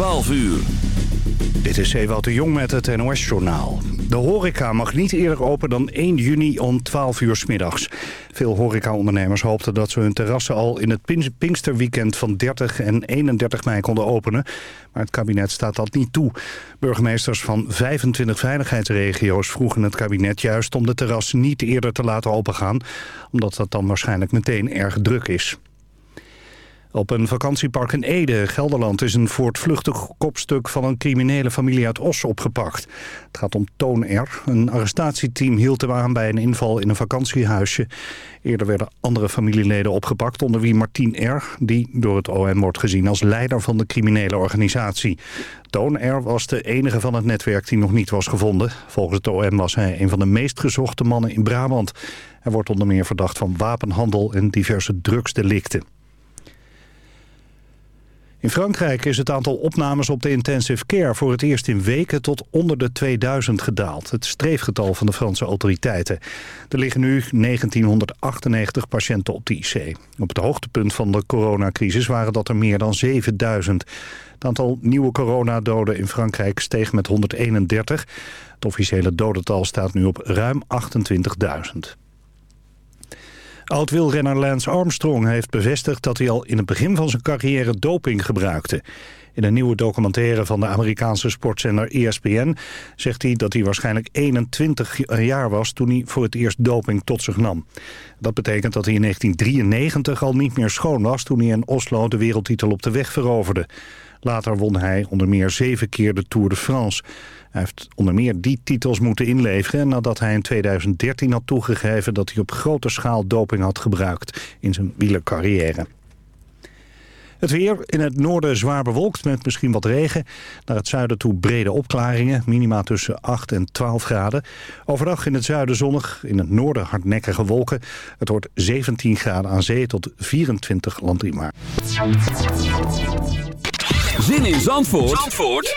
12 uur. Dit is Ewout de Jong met het NOS-journaal. De horeca mag niet eerder open dan 1 juni om 12 uur s middags. Veel horecaondernemers hoopten dat ze hun terrassen al in het Pinksterweekend van 30 en 31 mei konden openen. Maar het kabinet staat dat niet toe. Burgemeesters van 25 veiligheidsregio's vroegen het kabinet juist om de terrassen niet eerder te laten opengaan. Omdat dat dan waarschijnlijk meteen erg druk is. Op een vakantiepark in Ede, Gelderland, is een voortvluchtig kopstuk van een criminele familie uit Os opgepakt. Het gaat om Toon R. Een arrestatieteam hield hem aan bij een inval in een vakantiehuisje. Eerder werden andere familieleden opgepakt, onder wie Martien R., die door het OM wordt gezien als leider van de criminele organisatie. Toon R. was de enige van het netwerk die nog niet was gevonden. Volgens het OM was hij een van de meest gezochte mannen in Brabant. Hij wordt onder meer verdacht van wapenhandel en diverse drugsdelicten. In Frankrijk is het aantal opnames op de intensive care voor het eerst in weken tot onder de 2000 gedaald. Het streefgetal van de Franse autoriteiten. Er liggen nu 1998 patiënten op de IC. Op het hoogtepunt van de coronacrisis waren dat er meer dan 7000. Het aantal nieuwe coronadoden in Frankrijk steeg met 131. Het officiële dodental staat nu op ruim 28.000. Oud-wielrenner Lance Armstrong heeft bevestigd dat hij al in het begin van zijn carrière doping gebruikte. In een nieuwe documentaire van de Amerikaanse sportzender ESPN zegt hij dat hij waarschijnlijk 21 jaar was toen hij voor het eerst doping tot zich nam. Dat betekent dat hij in 1993 al niet meer schoon was toen hij in Oslo de wereldtitel op de weg veroverde. Later won hij onder meer zeven keer de Tour de France. Hij heeft onder meer die titels moeten inleveren... nadat hij in 2013 had toegegeven dat hij op grote schaal doping had gebruikt in zijn wielercarrière. Het weer in het noorden zwaar bewolkt met misschien wat regen. Naar het zuiden toe brede opklaringen. Minima tussen 8 en 12 graden. Overdag in het zuiden zonnig. In het noorden hardnekkige wolken. Het wordt 17 graden aan zee tot 24 landriemen. Zin in Zandvoort, Zandvoort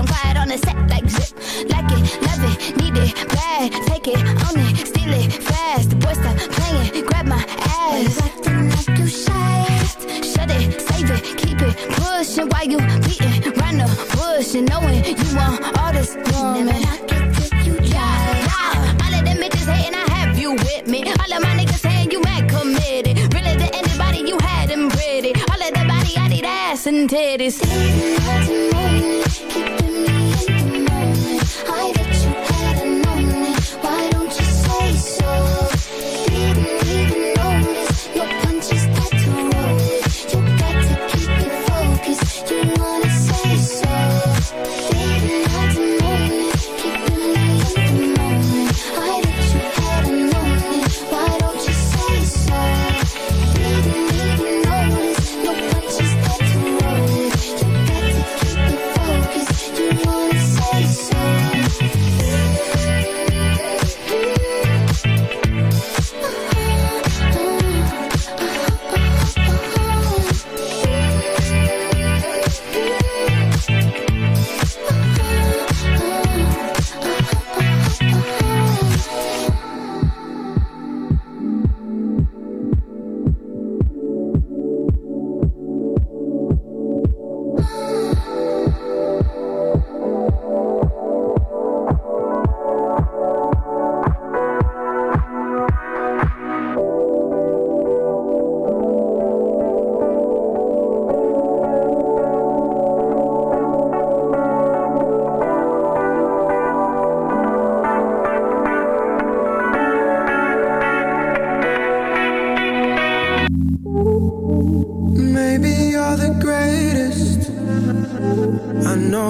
and wide on the set like zip. Like it, love it, need it, bad. Take it, own it, steal it, fast. The boy stop playing, grab my ass. Acting like you shy. Shut it, save it, keep it pushing Why you beating around the bush and knowing you want all this woman. And I get to you, yeah. All of them bitches hating, I have you with me. All of my niggas saying you mad committed. Really to anybody, you had them pretty. All of that body, I need ass and titties. Didn't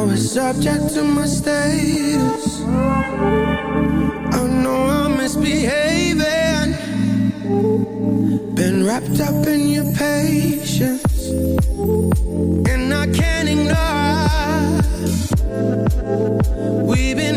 always subject to my status. I know I'm misbehaving. Been wrapped up in your patience. And I can't ignore. We've been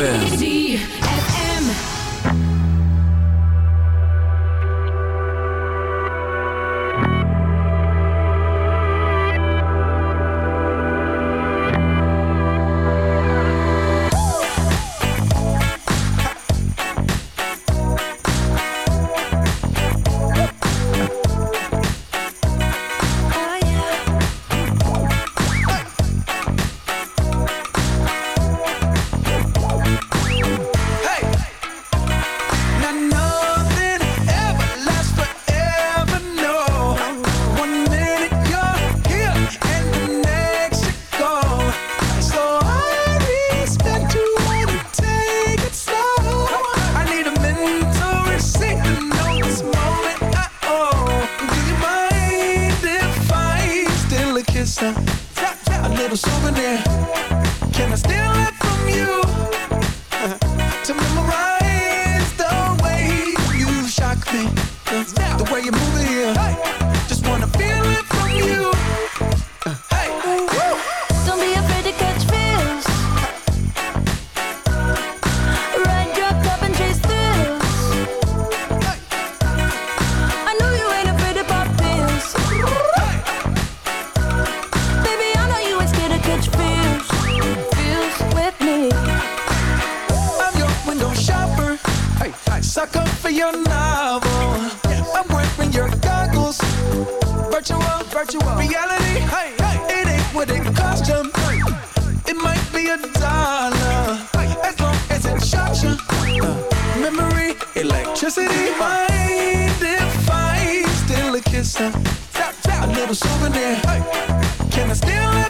Ja electricity. Mind if I steal a kiss? Tap. A little souvenir. Hey. Can I steal a?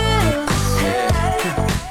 time.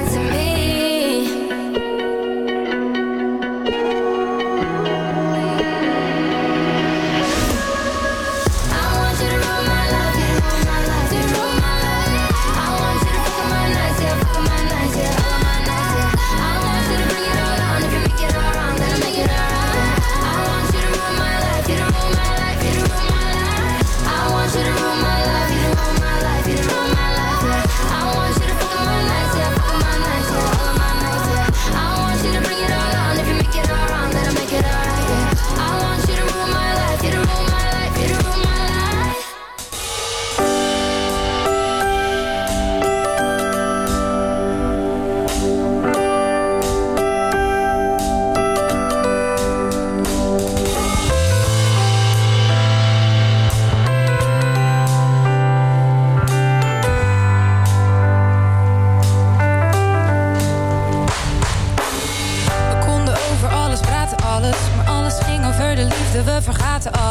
Back to me.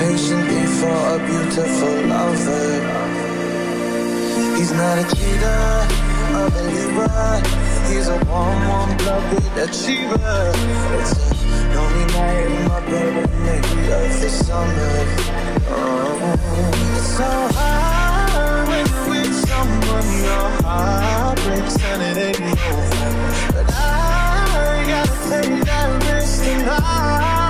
Patiently for a beautiful lover. He's not a cheater, a believer. He's a warm, warm blooded achiever. It's a lonely night in my bed in the heat of the summer. Oh, it's so hard when you're with someone your heart breaks and it ain't over. But I gotta take that risk tonight. I'm